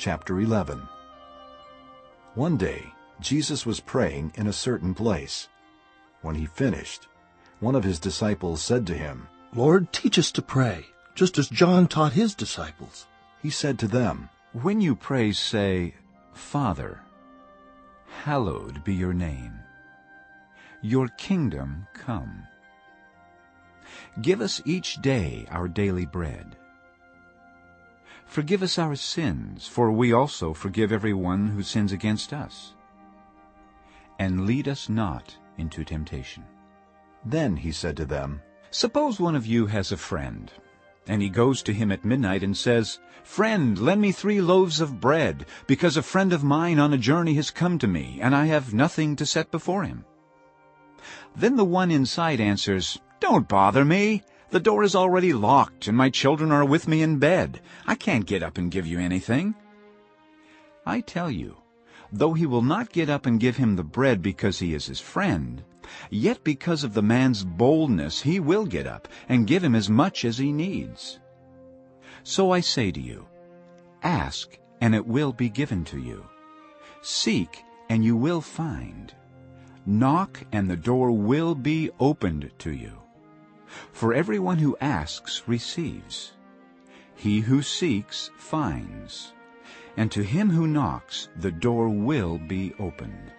Chapter 11 One day Jesus was praying in a certain place. When he finished, one of his disciples said to him, Lord, teach us to pray, just as John taught his disciples. He said to them, When you pray, say, Father, hallowed be your name. Your kingdom come. Give us each day our daily bread. Forgive us our sins, for we also forgive everyone who sins against us. And lead us not into temptation. Then he said to them, Suppose one of you has a friend, and he goes to him at midnight and says, Friend, lend me three loaves of bread, because a friend of mine on a journey has come to me, and I have nothing to set before him. Then the one inside answers, Don't bother me. The door is already locked, and my children are with me in bed. I can't get up and give you anything. I tell you, though he will not get up and give him the bread because he is his friend, yet because of the man's boldness he will get up and give him as much as he needs. So I say to you, ask, and it will be given to you. Seek, and you will find. Knock, and the door will be opened to you. For everyone who asks receives. He who seeks finds. And to him who knocks the door will be opened.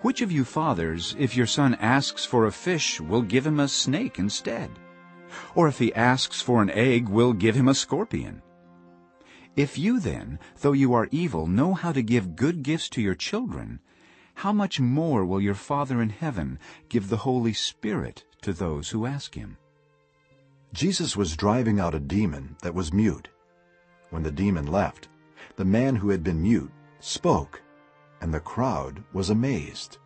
Which of you fathers, if your son asks for a fish, will give him a snake instead? Or if he asks for an egg, will give him a scorpion? If you then, though you are evil, know how to give good gifts to your children, how much more will your Father in heaven give the Holy Spirit to those who ask him? Jesus was driving out a demon that was mute. When the demon left, the man who had been mute spoke, and the crowd was amazed.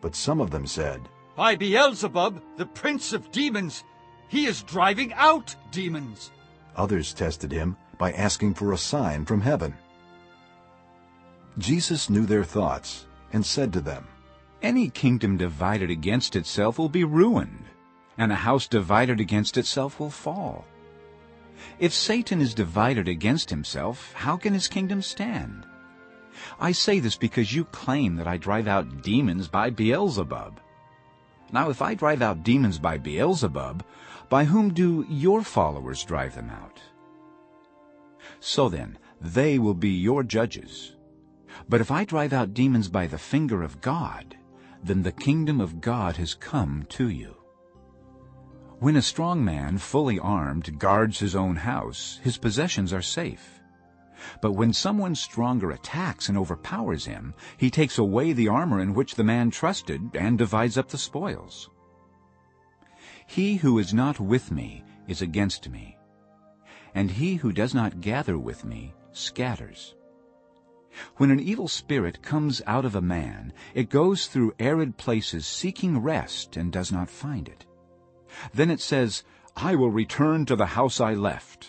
But some of them said, By Beelzebub, the prince of demons, he is driving out demons. Others tested him by asking for a sign from heaven. Jesus knew their thoughts and said to them, Any kingdom divided against itself will be ruined, and a house divided against itself will fall. If Satan is divided against himself, how can his kingdom stand? I say this because you claim that I drive out demons by Beelzebub. Now if I drive out demons by Beelzebub, by whom do your followers drive them out? So then, they will be your judges. But if I drive out demons by the finger of God, then the kingdom of God has come to you. When a strong man, fully armed, guards his own house, his possessions are safe. But when someone stronger attacks and overpowers him, he takes away the armor in which the man trusted and divides up the spoils. He who is not with me is against me, and he who does not gather with me scatters. When an evil spirit comes out of a man, it goes through arid places seeking rest and does not find it. Then it says, I will return to the house I left.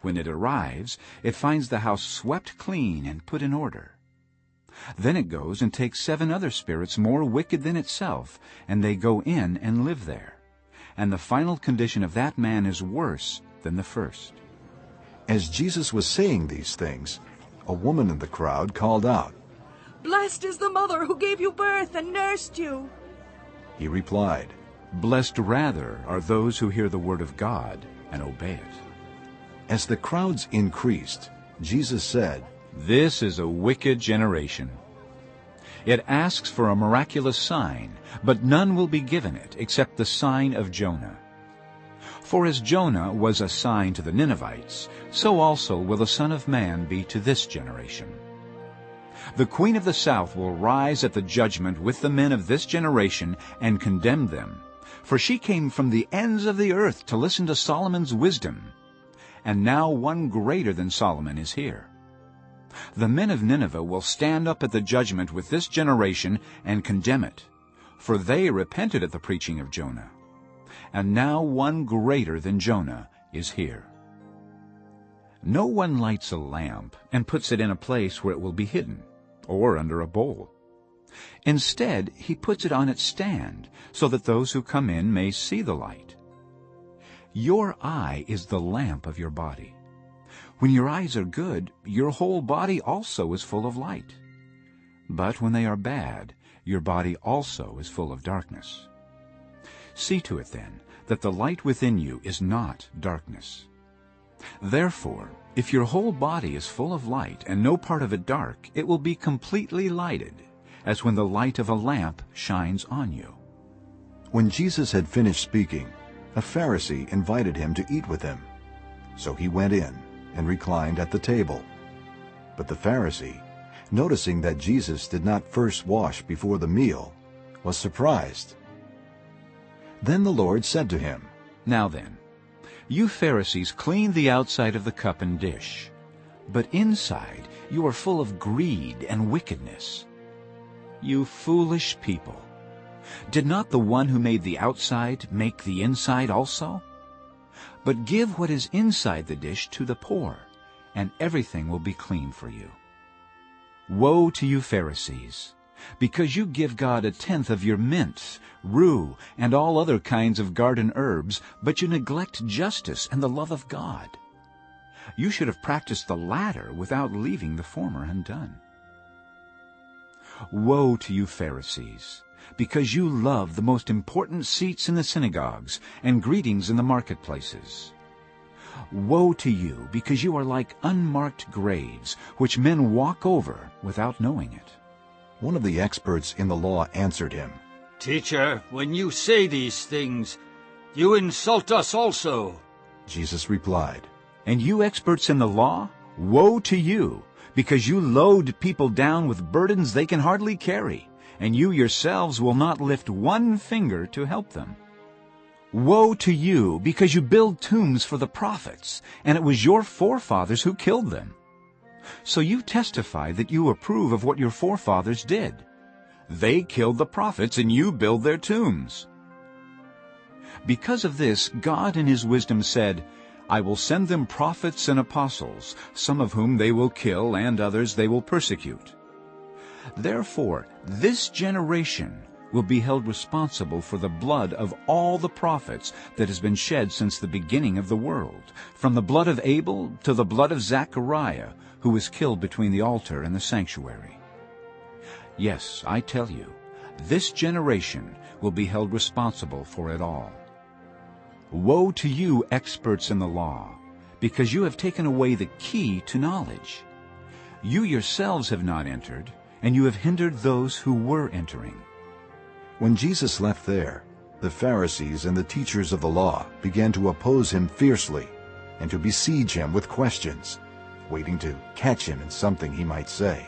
When it arrives, it finds the house swept clean and put in order. Then it goes and takes seven other spirits more wicked than itself, and they go in and live there. And the final condition of that man is worse than the first. As Jesus was saying these things, a woman in the crowd called out, Blessed is the mother who gave you birth and nursed you. He replied, Blessed rather are those who hear the word of God and obey it. As the crowds increased, Jesus said, This is a wicked generation. It asks for a miraculous sign, but none will be given it except the sign of Jonah. For as Jonah was a sign to the Ninevites, so also will the Son of Man be to this generation. The queen of the south will rise at the judgment with the men of this generation and condemn them. For she came from the ends of the earth to listen to Solomon's wisdom. And now one greater than Solomon is here. The men of Nineveh will stand up at the judgment with this generation and condemn it. For they repented at the preaching of Jonah. And now one greater than Jonah is here. No one lights a lamp and puts it in a place where it will be hidden, or under a bowl. Instead, he puts it on its stand, so that those who come in may see the light. Your eye is the lamp of your body. When your eyes are good, your whole body also is full of light. But when they are bad, your body also is full of darkness. See to it then that the light within you is not darkness. Therefore, if your whole body is full of light and no part of it dark, it will be completely lighted, as when the light of a lamp shines on you. When Jesus had finished speaking, a Pharisee invited him to eat with him. So he went in and reclined at the table. But the Pharisee, noticing that Jesus did not first wash before the meal, was surprised. Then the Lord said to him, Now then, you Pharisees clean the outside of the cup and dish, but inside you are full of greed and wickedness. You foolish people! Did not the one who made the outside make the inside also? But give what is inside the dish to the poor, and everything will be clean for you. Woe to you Pharisees! Because you give God a tenth of your mint, rue, and all other kinds of garden herbs, but you neglect justice and the love of God. You should have practiced the latter without leaving the former undone. Woe to you Pharisees! because you love the most important seats in the synagogues and greetings in the marketplaces. Woe to you, because you are like unmarked graves, which men walk over without knowing it. One of the experts in the law answered him, Teacher, when you say these things, you insult us also. Jesus replied, And you experts in the law, woe to you, because you load people down with burdens they can hardly carry, and you yourselves will not lift one finger to help them. Woe to you, because you build tombs for the prophets, and it was your forefathers who killed them. So you testify that you approve of what your forefathers did. They killed the prophets, and you build their tombs. Because of this, God in his wisdom said, I will send them prophets and apostles, some of whom they will kill, and others they will persecute. Therefore, this generation will be held responsible for the blood of all the prophets that has been shed since the beginning of the world, from the blood of Abel to the blood of Zechariah, who was killed between the altar and the sanctuary. Yes, I tell you, this generation will be held responsible for it all. Woe to you, experts in the law, because you have taken away the key to knowledge. You yourselves have not entered, and you have hindered those who were entering. When Jesus left there, the Pharisees and the teachers of the law began to oppose him fiercely and to besiege him with questions, waiting to catch him in something he might say.